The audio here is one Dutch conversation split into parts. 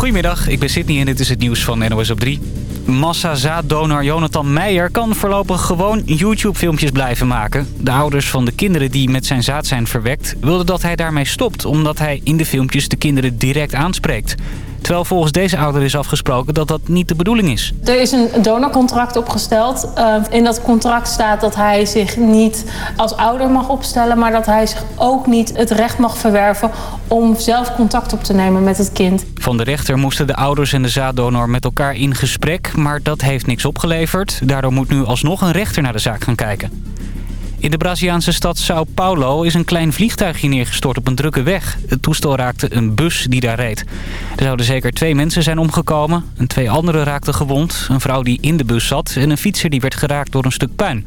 Goedemiddag, ik ben Sydney en dit is het nieuws van NOS op 3. Massa-zaaddonor Jonathan Meijer kan voorlopig gewoon YouTube-filmpjes blijven maken. De ouders van de kinderen die met zijn zaad zijn verwekt... wilden dat hij daarmee stopt, omdat hij in de filmpjes de kinderen direct aanspreekt. Terwijl volgens deze ouder is afgesproken dat dat niet de bedoeling is. Er is een donorcontract opgesteld. Uh, in dat contract staat dat hij zich niet als ouder mag opstellen... maar dat hij zich ook niet het recht mag verwerven om zelf contact op te nemen met het kind. Van de rechter moesten de ouders en de zaaddonor met elkaar in gesprek... maar dat heeft niks opgeleverd. Daardoor moet nu alsnog een rechter naar de zaak gaan kijken. In de Braziliaanse stad Sao Paulo is een klein vliegtuigje neergestort op een drukke weg. Het toestel raakte een bus die daar reed. Er zouden zeker twee mensen zijn omgekomen. En twee anderen raakten gewond. Een vrouw die in de bus zat en een fietser die werd geraakt door een stuk puin.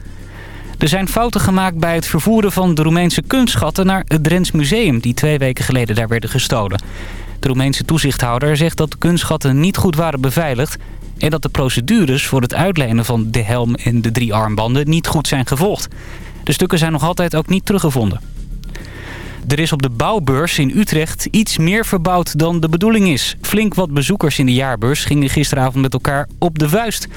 Er zijn fouten gemaakt bij het vervoeren van de Roemeense kunstschatten naar het Drents Museum... die twee weken geleden daar werden gestolen. De Roemeense toezichthouder zegt dat de kunstschatten niet goed waren beveiligd... en dat de procedures voor het uitlenen van de helm en de drie armbanden niet goed zijn gevolgd. De stukken zijn nog altijd ook niet teruggevonden. Er is op de bouwbeurs in Utrecht iets meer verbouwd dan de bedoeling is. Flink wat bezoekers in de jaarbeurs gingen gisteravond met elkaar op de vuist.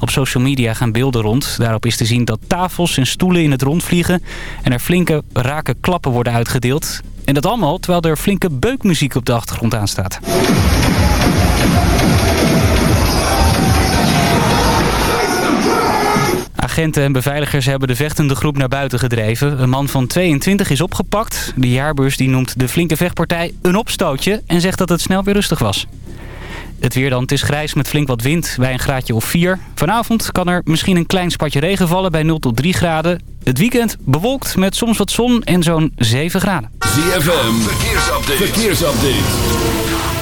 Op social media gaan beelden rond. Daarop is te zien dat tafels en stoelen in het rond vliegen... en er flinke rake klappen worden uitgedeeld. En dat allemaal terwijl er flinke beukmuziek op de achtergrond aanstaat. Agenten en beveiligers hebben de vechtende groep naar buiten gedreven. Een man van 22 is opgepakt. De jaarbeurs die noemt de flinke vechtpartij een opstootje... en zegt dat het snel weer rustig was. Het weer dan, het is grijs met flink wat wind bij een graadje of 4. Vanavond kan er misschien een klein spatje regen vallen bij 0 tot 3 graden. Het weekend bewolkt met soms wat zon en zo'n 7 graden. ZFM, verkeersupdate. verkeersupdate.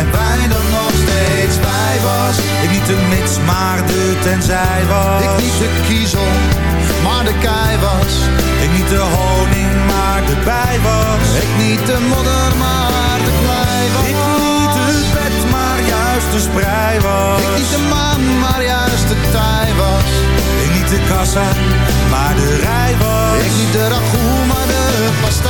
En wij dan nog steeds wij was Ik niet de mits, maar de tenzij was. Ik niet de kiezel, maar de kei was. Ik niet de honing, maar de bij was. Ik niet de modder, maar de klei was. Ik niet het bed, maar juist de sprei was. Ik niet de maan, maar juist de tij was. Ik niet de kassa, maar de rij was. Ik niet de ragout, maar de pastij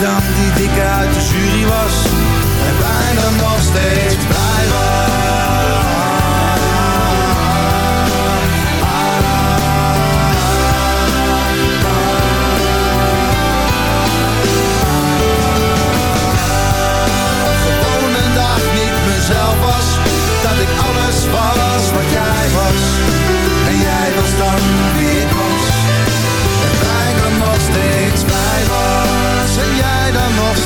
Dan die dikke uit de jury was. En bijna nog steeds blij was.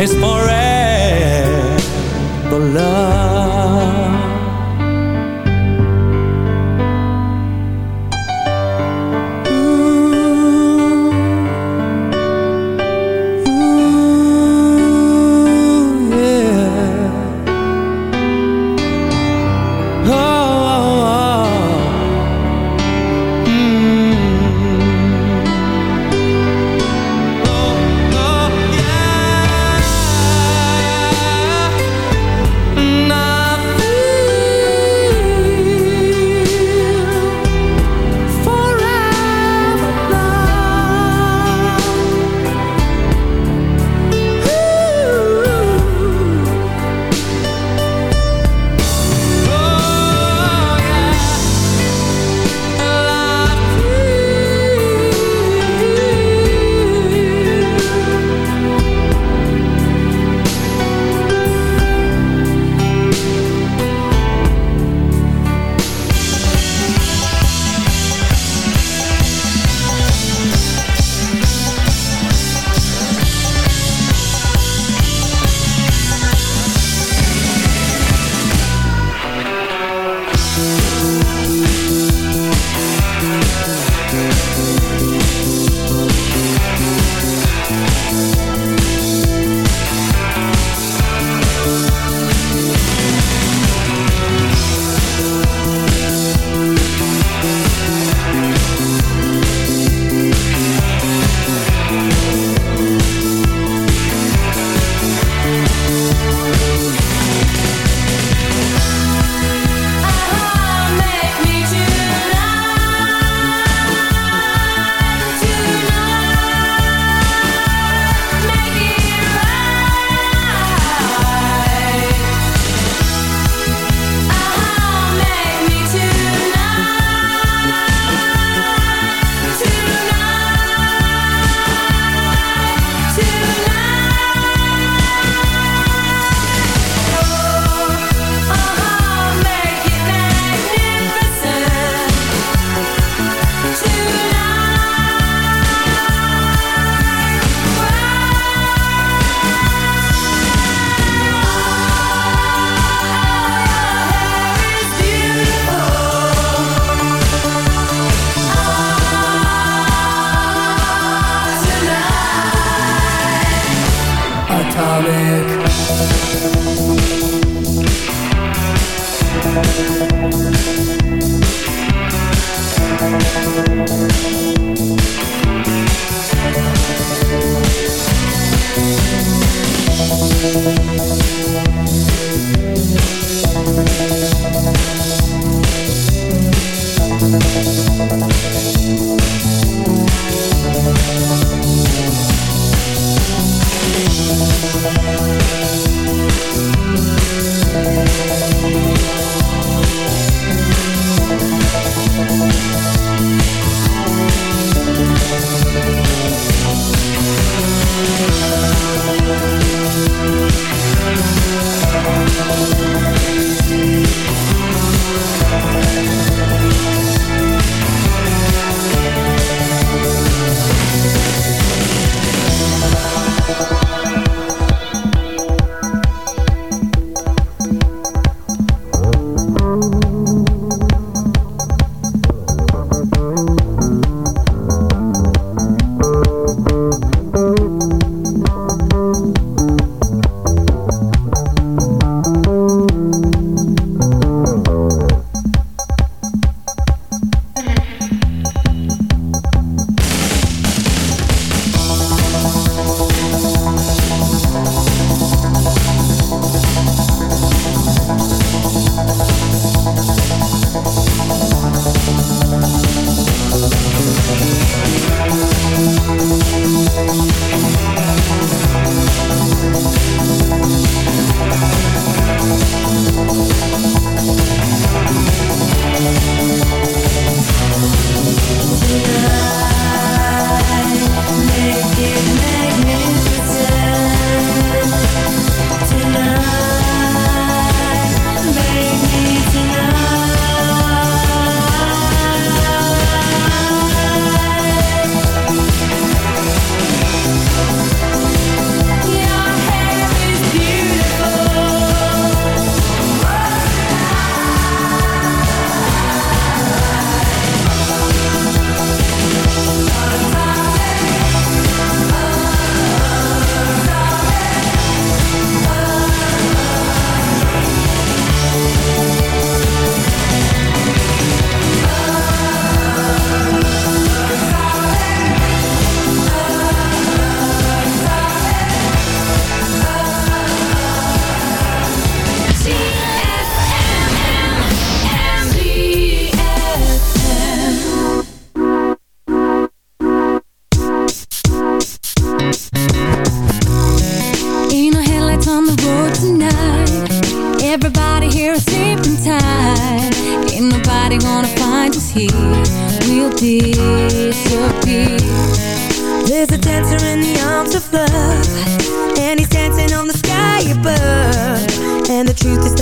Is forever love.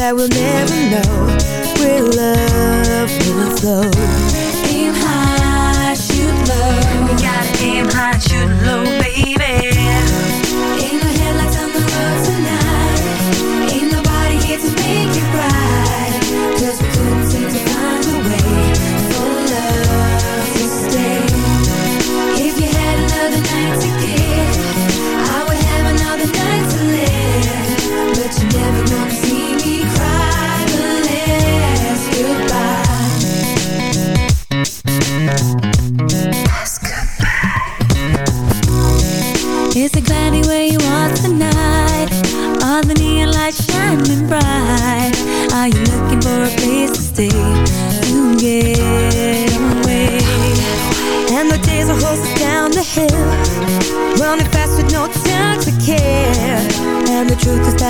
that we'll never know where love will flow. Aim high, shoot low. We gotta aim high, shoot low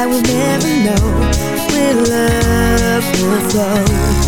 that we'll never know. Where love will flow.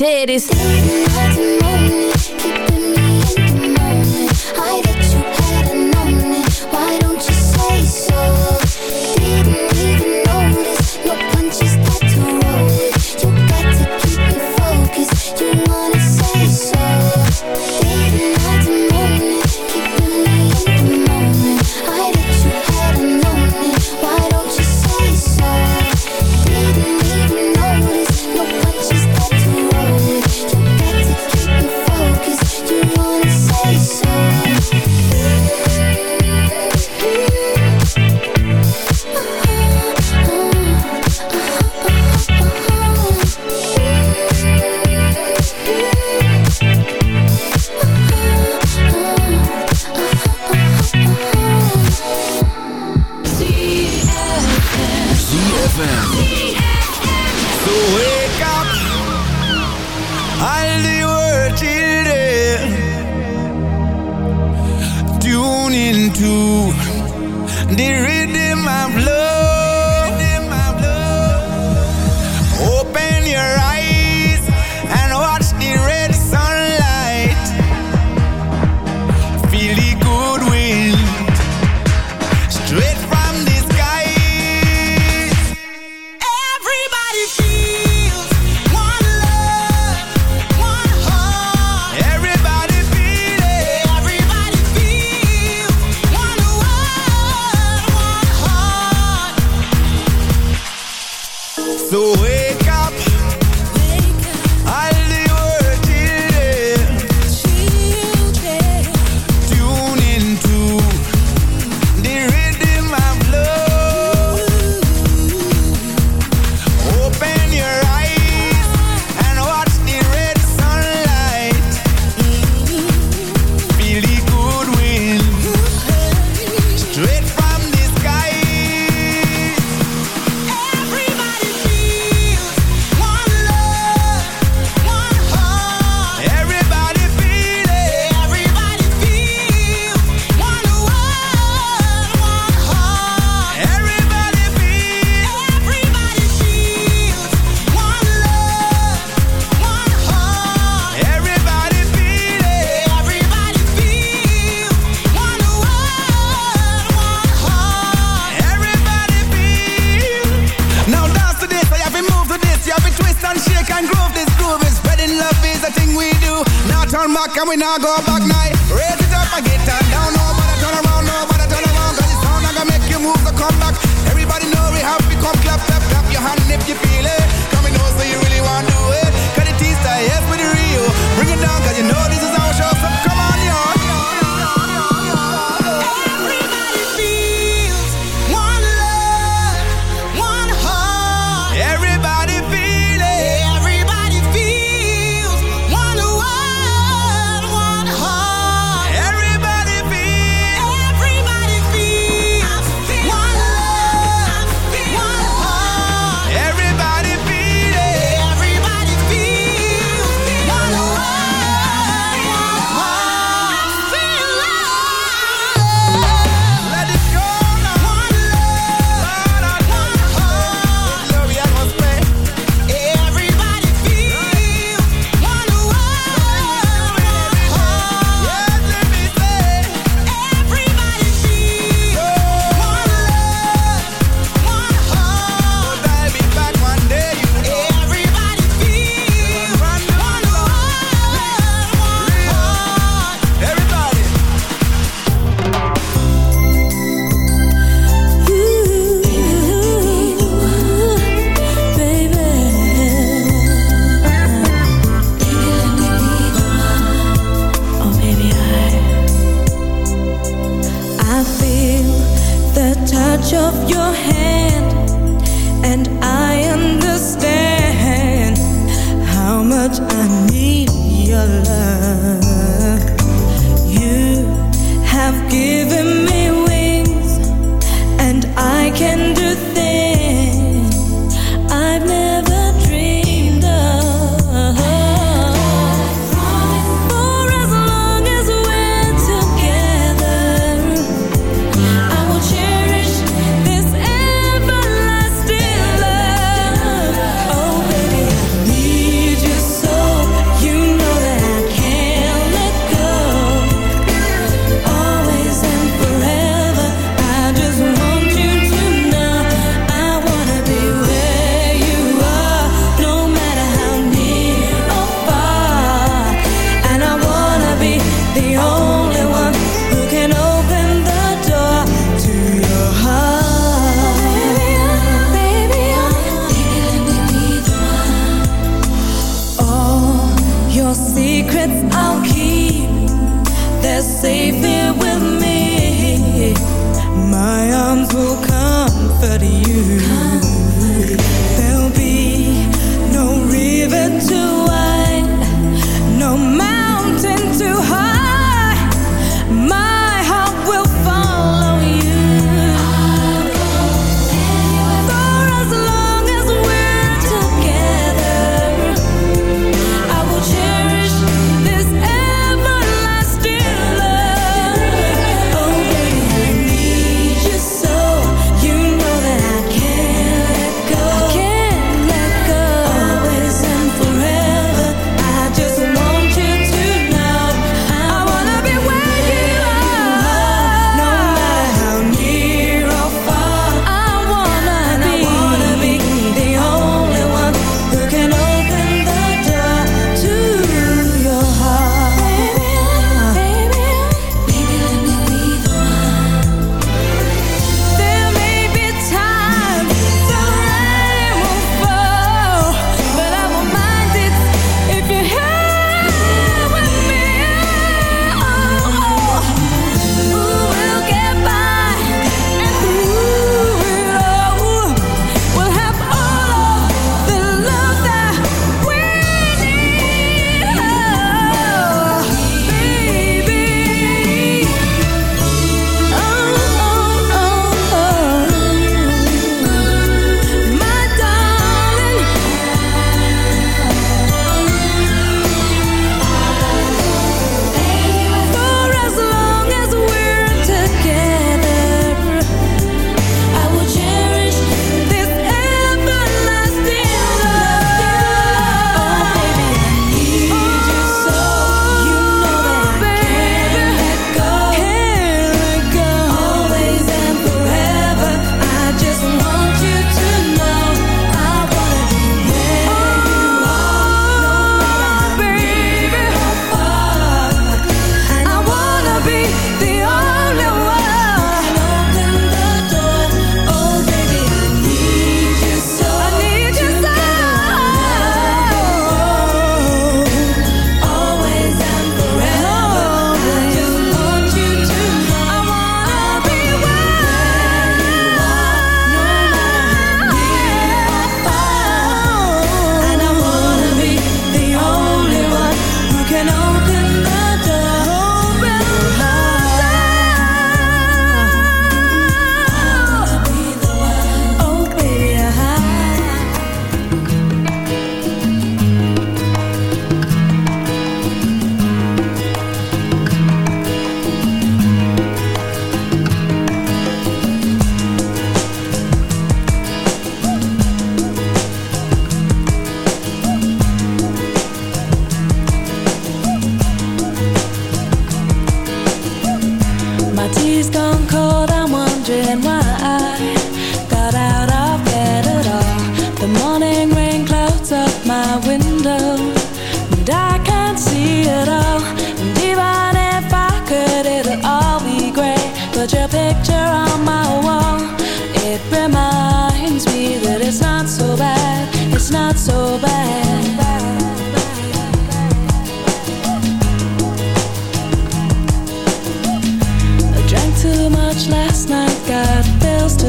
Titties.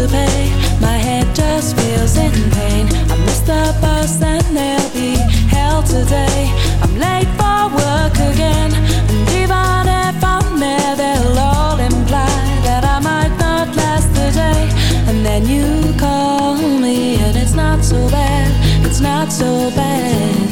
pay. My head just feels in pain. I missed the bus and there'll be hell today. I'm late for work again. And even if I'm there, they'll all imply that I might not last the day. And then you call me, and it's not so bad. It's not so bad.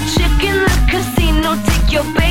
chick in the casino, take your baby.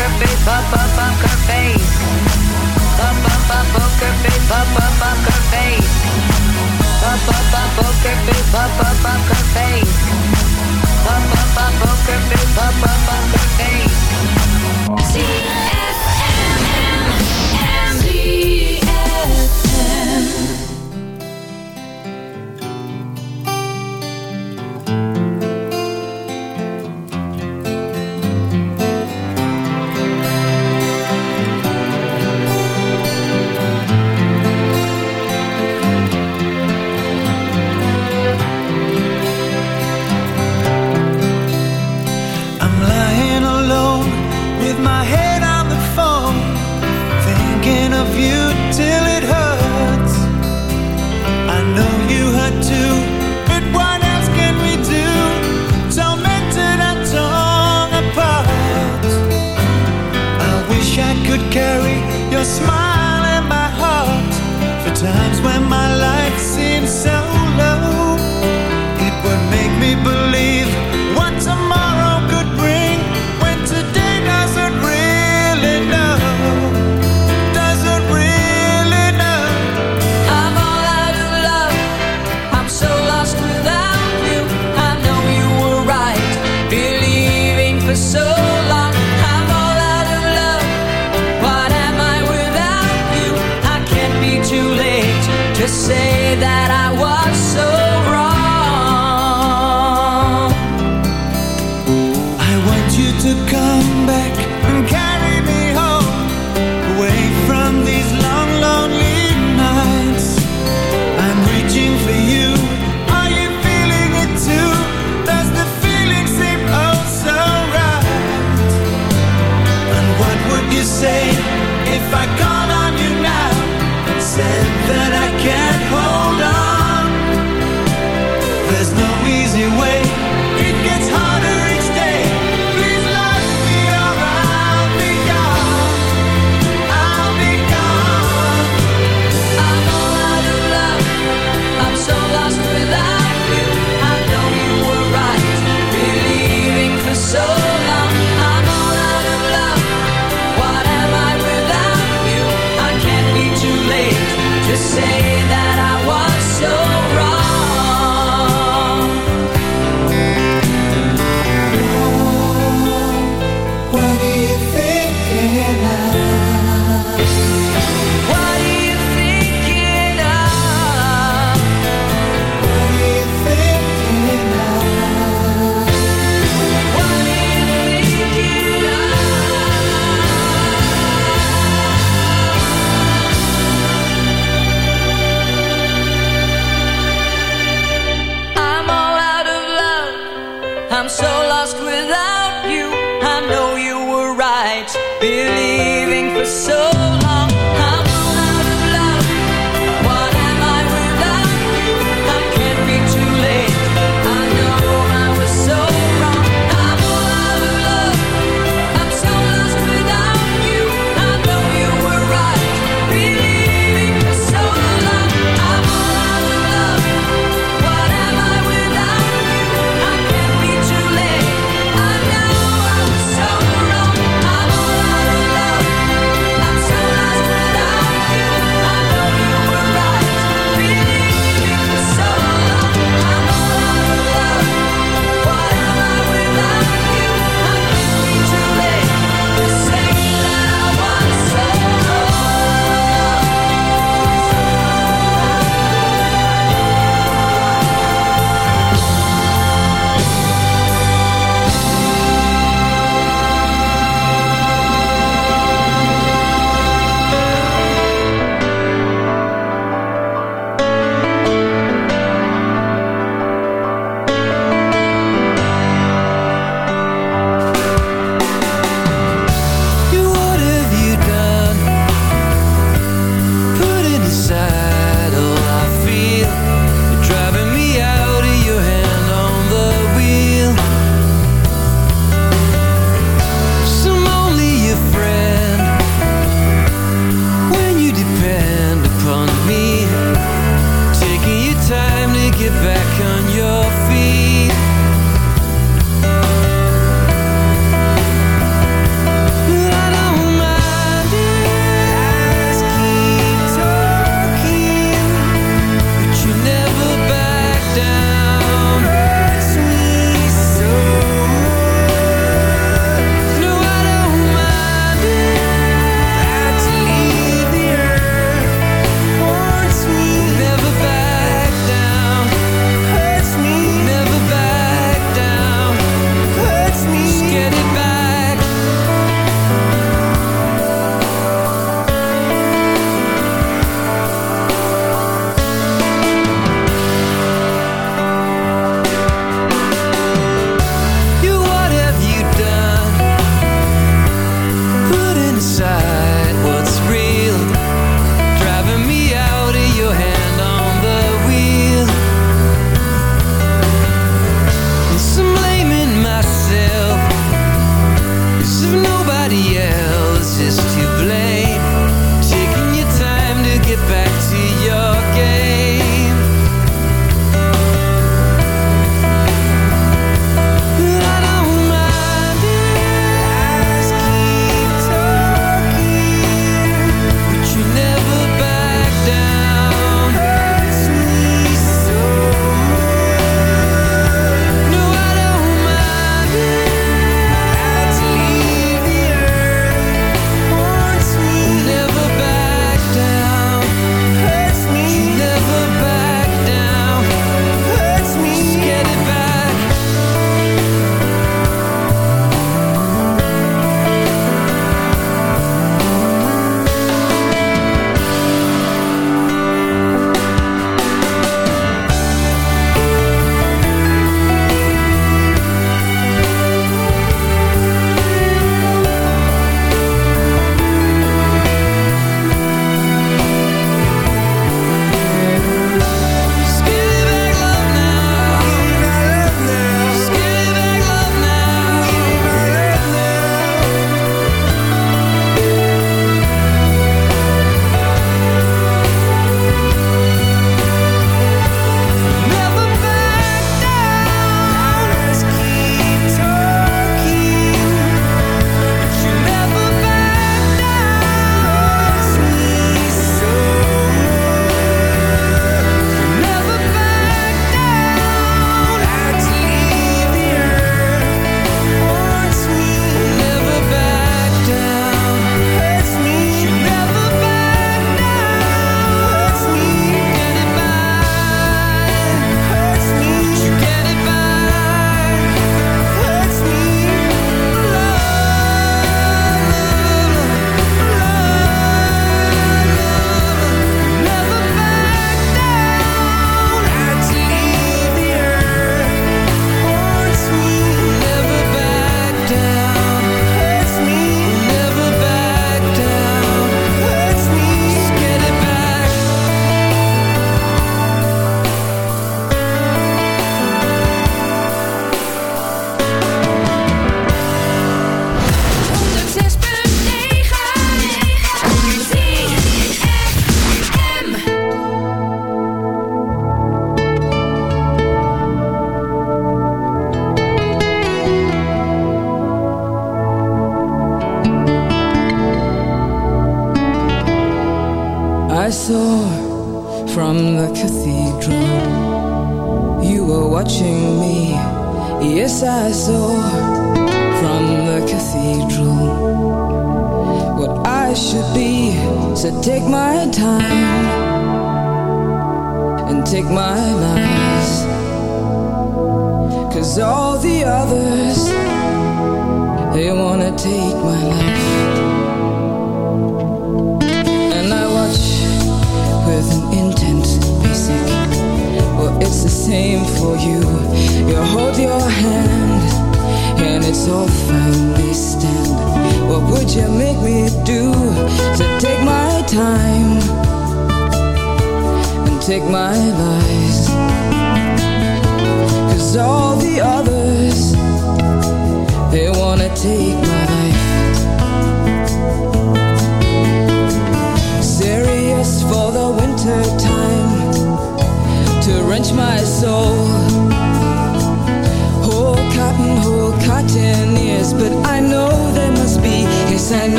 poker face, up, up, poker face. Up, up, up, poker face, up, up, poker face. Up, up, up, poker face, up, up, poker face. Up, up, up, poker face, up, up, poker face. See.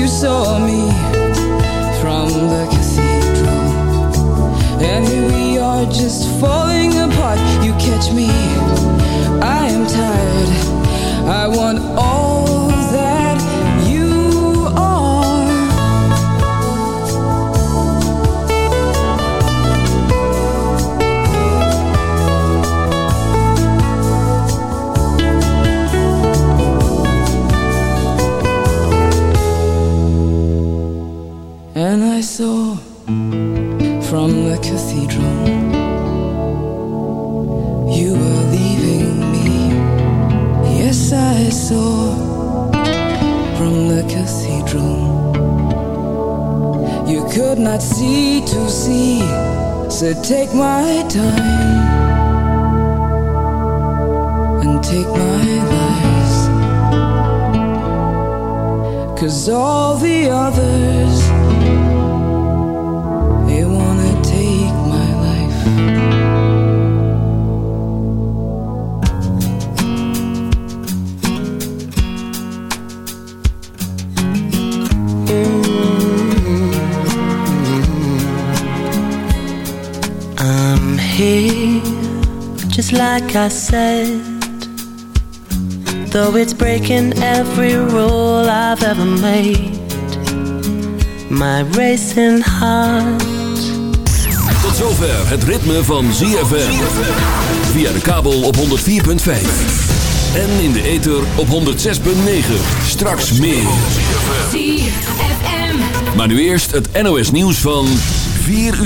you saw me. I said Though it's breaking every rule I've ever made My racing heart Tot zover het ritme van ZFM Via de kabel op 104.5 en in de ether op 106.9. Straks meer. Maar nu eerst het NOS nieuws van 4 uur.